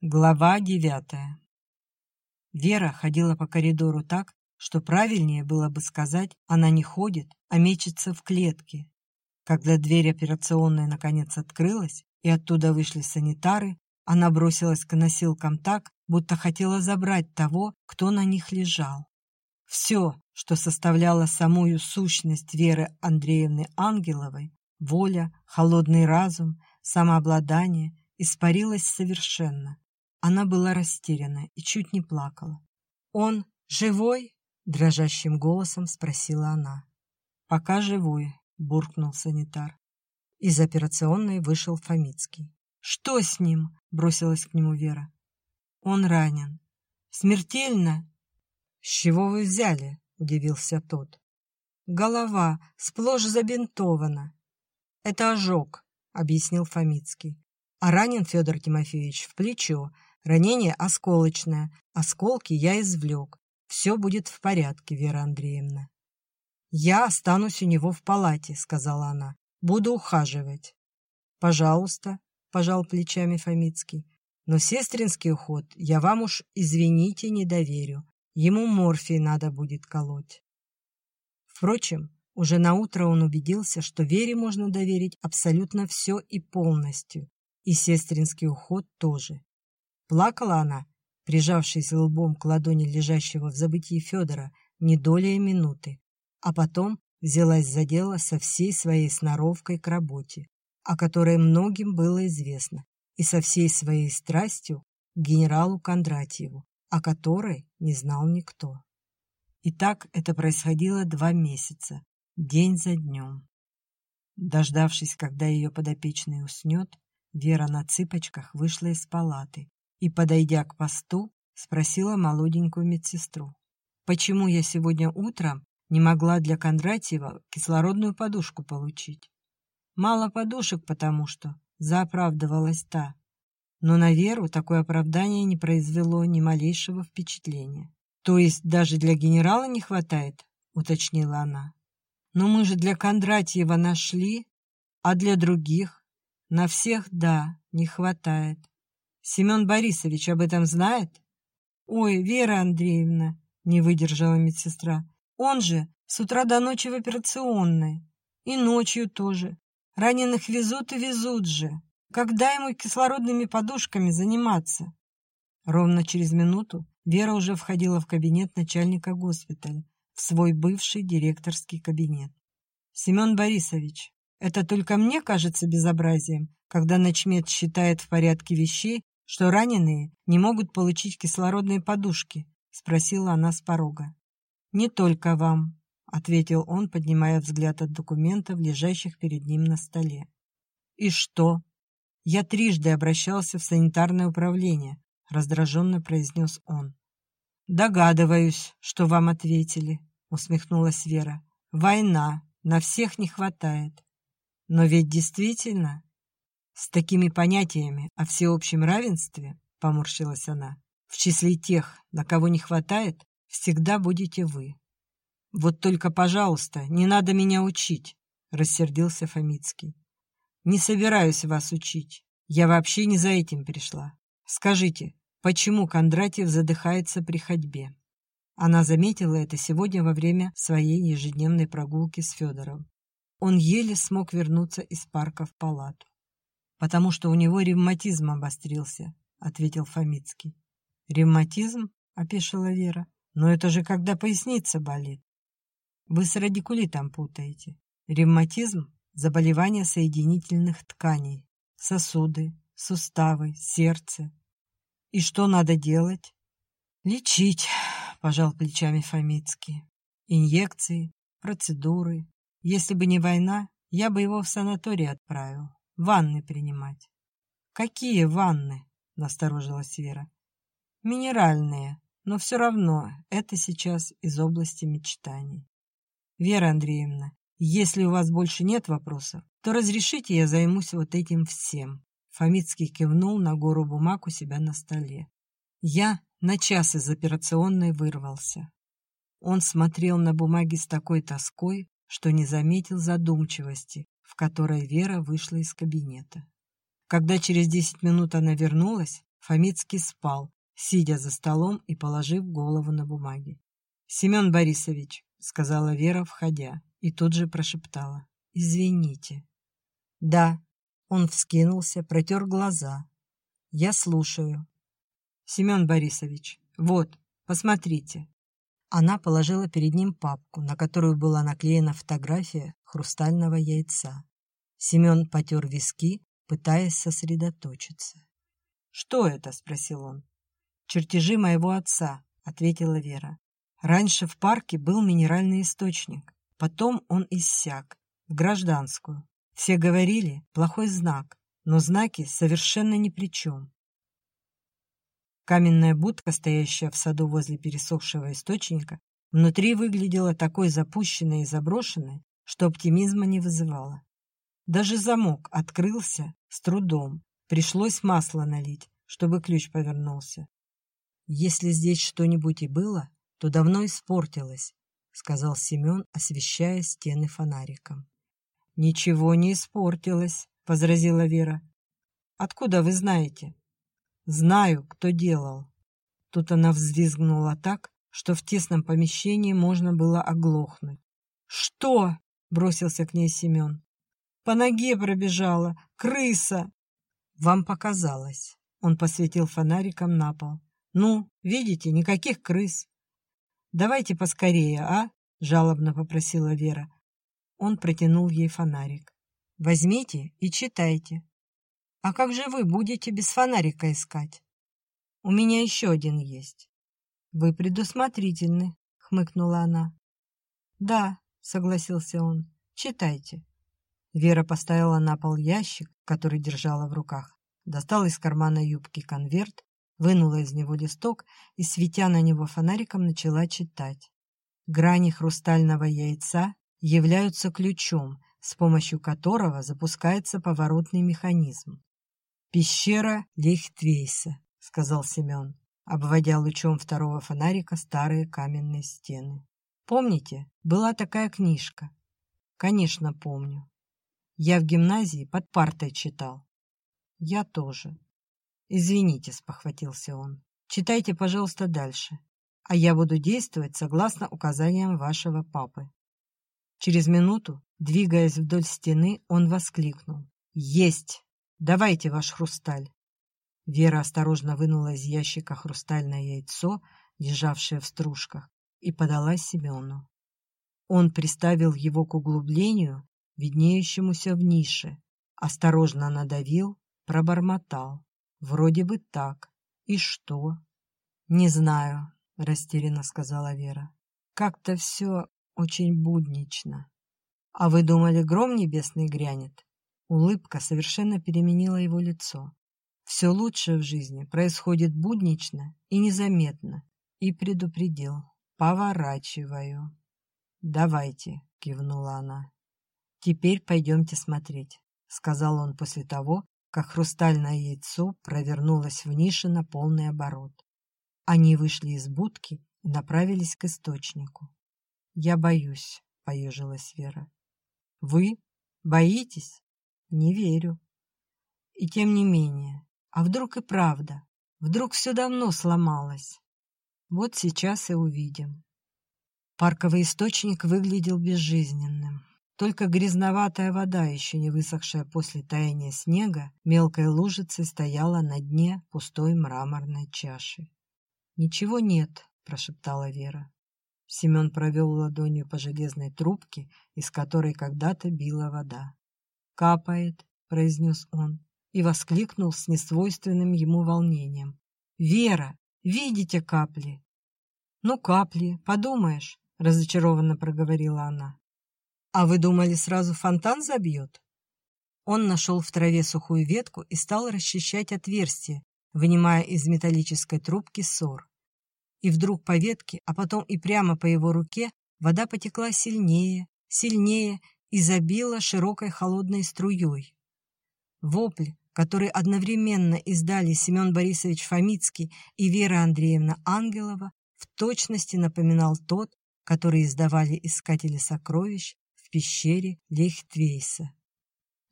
Глава девятая Вера ходила по коридору так, что правильнее было бы сказать, она не ходит, а мечется в клетке. Когда дверь операционной наконец открылась, и оттуда вышли санитары, она бросилась к носилкам так, будто хотела забрать того, кто на них лежал. Все, что составляло самую сущность Веры Андреевны Ангеловой, воля, холодный разум, самообладание, испарилось совершенно. Она была растеряна и чуть не плакала. «Он живой?» — дрожащим голосом спросила она. «Пока живой», — буркнул санитар. Из операционной вышел Фомицкий. «Что с ним?» — бросилась к нему Вера. «Он ранен. Смертельно?» «С чего вы взяли?» — удивился тот. «Голова сплошь забинтована». «Это ожог», — объяснил Фомицкий. «А ранен Федор Тимофеевич в плечо, Ранение осколочное. Осколки я извлек. Все будет в порядке, Вера Андреевна. «Я останусь у него в палате», — сказала она. «Буду ухаживать». «Пожалуйста», — пожал плечами Фомицкий. «Но сестринский уход я вам уж, извините, не доверю. Ему морфий надо будет колоть». Впрочем, уже наутро он убедился, что Вере можно доверить абсолютно все и полностью, и сестринский уход тоже. Плакала она, прижавшись лбом к ладони лежащего в забытии Федора, не долей минуты, а потом взялась за дело со всей своей сноровкой к работе, о которой многим было известно, и со всей своей страстью к генералу Кондратьеву, о которой не знал никто. И так это происходило два месяца, день за днем. Дождавшись, когда ее подопечный уснет, Вера на цыпочках вышла из палаты и, подойдя к посту, спросила молоденькую медсестру. «Почему я сегодня утром не могла для Кондратьева кислородную подушку получить?» «Мало подушек, потому что...» — заоправдывалась та. Но на Веру такое оправдание не произвело ни малейшего впечатления. «То есть даже для генерала не хватает?» — уточнила она. «Но мы же для Кондратьева нашли, а для других...» «На всех, да, не хватает. Семен Борисович об этом знает? Ой, Вера Андреевна, не выдержала медсестра. Он же с утра до ночи в операционной. И ночью тоже. Раненых везут и везут же. Когда ему кислородными подушками заниматься? Ровно через минуту Вера уже входила в кабинет начальника госпиталя, в свой бывший директорский кабинет. «Семен Борисович, это только мне кажется безобразием, когда начмед считает в порядке вещей что раненые не могут получить кислородные подушки?» — спросила она с порога. «Не только вам», — ответил он, поднимая взгляд от документов, лежащих перед ним на столе. «И что?» «Я трижды обращался в санитарное управление», — раздраженно произнес он. «Догадываюсь, что вам ответили», — усмехнулась Вера. «Война, на всех не хватает». «Но ведь действительно с такими понятиями о всеобщем равенстве, поморщилась она, в числе тех, на кого не хватает, всегда будете вы. Вот только, пожалуйста, не надо меня учить, рассердился Фомицкий. Не собираюсь вас учить. Я вообще не за этим пришла. Скажите, почему Кондратьев задыхается при ходьбе? Она заметила это сегодня во время своей ежедневной прогулки с Федором. Он еле смог вернуться из парка в палату потому что у него ревматизм обострился», — ответил Фомицкий. «Ревматизм?» — опешила Вера. «Но это же когда поясница болит». «Вы с радикулитом путаете. Ревматизм — заболевание соединительных тканей, сосуды, суставы, сердце. И что надо делать?» «Лечить», — пожал плечами Фомицкий. «Инъекции, процедуры. Если бы не война, я бы его в санаторий отправил ванны принимать. Какие ванны? Насторожилась Вера. Минеральные, но все равно это сейчас из области мечтаний. Вера Андреевна, если у вас больше нет вопросов, то разрешите я займусь вот этим всем. Фомицкий кивнул на гору бумаг у себя на столе. Я на час из операционной вырвался. Он смотрел на бумаги с такой тоской, что не заметил задумчивости, в которой Вера вышла из кабинета. Когда через десять минут она вернулась, Фомицкий спал, сидя за столом и положив голову на бумаги. «Семен Борисович», — сказала Вера, входя, и тут же прошептала. «Извините». «Да». Он вскинулся, протер глаза. «Я слушаю». «Семен Борисович, вот, посмотрите». Она положила перед ним папку, на которую была наклеена фотография хрустального яйца. Семен потер виски, пытаясь сосредоточиться. «Что это?» — спросил он. «Чертежи моего отца», — ответила Вера. «Раньше в парке был минеральный источник. Потом он иссяк. В гражданскую. Все говорили, плохой знак, но знаки совершенно ни при чем. Каменная будка, стоящая в саду возле пересохшего источника, внутри выглядела такой запущенной и заброшенной, что оптимизма не вызывала. Даже замок открылся с трудом. Пришлось масло налить, чтобы ключ повернулся. «Если здесь что-нибудь и было, то давно испортилось», — сказал Семен, освещая стены фонариком. «Ничего не испортилось», — возразила Вера. «Откуда вы знаете?» «Знаю, кто делал». Тут она взвизгнула так, что в тесном помещении можно было оглохнуть. «Что?» — бросился к ней Семен. «По ноге пробежала! Крыса!» «Вам показалось». Он посветил фонариком на пол. «Ну, видите, никаких крыс». «Давайте поскорее, а?» — жалобно попросила Вера. Он протянул ей фонарик. «Возьмите и читайте». «А как же вы будете без фонарика искать?» «У меня еще один есть». «Вы предусмотрительны», — хмыкнула она. «Да», — согласился он, — «читайте». Вера поставила на пол ящик, который держала в руках, достала из кармана юбки конверт, вынула из него листок и, светя на него фонариком, начала читать. Грани хрустального яйца являются ключом, с помощью которого запускается поворотный механизм. «Пещера Лихтвейса», — сказал Семен, обводя лучом второго фонарика старые каменные стены. «Помните, была такая книжка?» «Конечно, помню. Я в гимназии под партой читал. Я тоже. Извините, спохватился он. Читайте, пожалуйста, дальше. А я буду действовать согласно указаниям вашего папы. Через минуту, двигаясь вдоль стены, он воскликнул. «Есть! Давайте ваш хрусталь!» Вера осторожно вынула из ящика хрустальное яйцо, лежавшее в стружках, и подала Семену. Он приставил его к углублению, виднеющемуся в нише, осторожно надавил, пробормотал. Вроде бы так. И что? Не знаю, растерянно сказала Вера. Как-то все очень буднично. А вы думали, гром небесный грянет? Улыбка совершенно переменила его лицо. Все лучшее в жизни происходит буднично и незаметно. И предупредил. Поворачиваю. «Давайте», — кивнула она. «Теперь пойдемте смотреть», — сказал он после того, как хрустальное яйцо провернулось в нише на полный оборот. Они вышли из будки и направились к источнику. «Я боюсь», — поежилась Вера. «Вы? Боитесь? Не верю». И тем не менее, а вдруг и правда? Вдруг все давно сломалось? Вот сейчас и увидим. Парковый источник выглядел безжизненным. Только грязноватая вода, еще не высохшая после таяния снега, мелкой лужицей стояла на дне пустой мраморной чаши. «Ничего нет», — прошептала Вера. Семен провел ладонью по железной трубке, из которой когда-то била вода. «Капает», — произнес он, и воскликнул с несвойственным ему волнением. «Вера, видите капли?» «Ну, капли, подумаешь», — разочарованно проговорила она. «А вы думали, сразу фонтан забьет?» Он нашел в траве сухую ветку и стал расчищать отверстие, вынимая из металлической трубки сор. И вдруг по ветке, а потом и прямо по его руке, вода потекла сильнее, сильнее и забила широкой холодной струей. Вопль, который одновременно издали Семен Борисович Фомицкий и Вера Андреевна Ангелова, в точности напоминал тот, который издавали искатели сокровищ в пещере Лейхтвейса.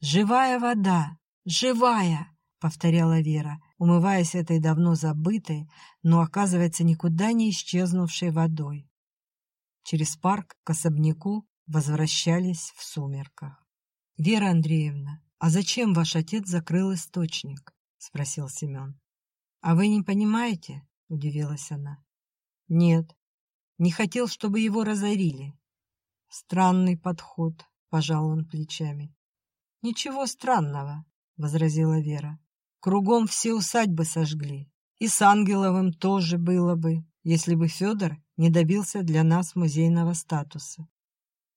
«Живая вода! Живая!» — повторяла Вера, умываясь этой давно забытой, но, оказывается, никуда не исчезнувшей водой. Через парк к особняку возвращались в сумерках. «Вера Андреевна, а зачем ваш отец закрыл источник?» — спросил Семен. «А вы не понимаете?» — удивилась она. «Нет, не хотел, чтобы его разорили». «Странный подход», — пожал он плечами. «Ничего странного», — возразила Вера. «Кругом все усадьбы сожгли. И с Ангеловым тоже было бы, если бы Федор не добился для нас музейного статуса.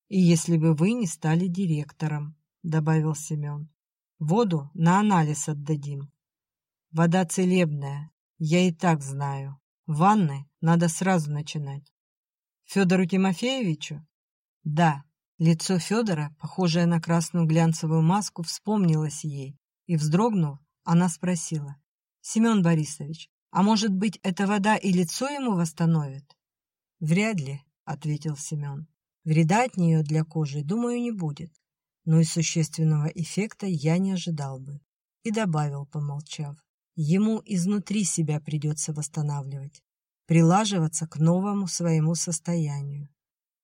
И если бы вы не стали директором», — добавил Семен. «Воду на анализ отдадим. Вода целебная, я и так знаю. Ванны надо сразу начинать. Федору Тимофеевичу? Да. Лицо Федора, похожее на красную глянцевую маску, вспомнилось ей, и, вздрогнув, она спросила. «Семен Борисович, а может быть, эта вода и лицо ему восстановит?» «Вряд ли», — ответил Семен. «Вреда от нее для кожи, думаю, не будет. Но и существенного эффекта я не ожидал бы». И добавил, помолчав. Ему изнутри себя придется восстанавливать, прилаживаться к новому своему состоянию.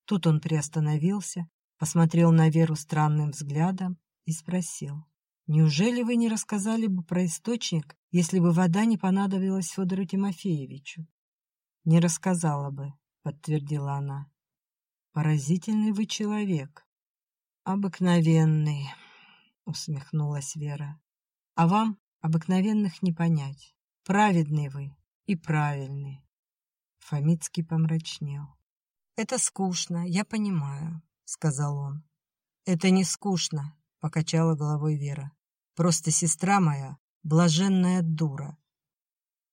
Тут он приостановился, посмотрел на Веру странным взглядом и спросил. «Неужели вы не рассказали бы про источник, если бы вода не понадобилась Федору Тимофеевичу?» «Не рассказала бы», — подтвердила она. «Поразительный вы человек». «Обыкновенный», — усмехнулась Вера. «А вам Обыкновенных не понять. Праведный вы и правильный. Фомицкий помрачнел. «Это скучно, я понимаю», — сказал он. «Это не скучно», — покачала головой Вера. «Просто сестра моя — блаженная дура.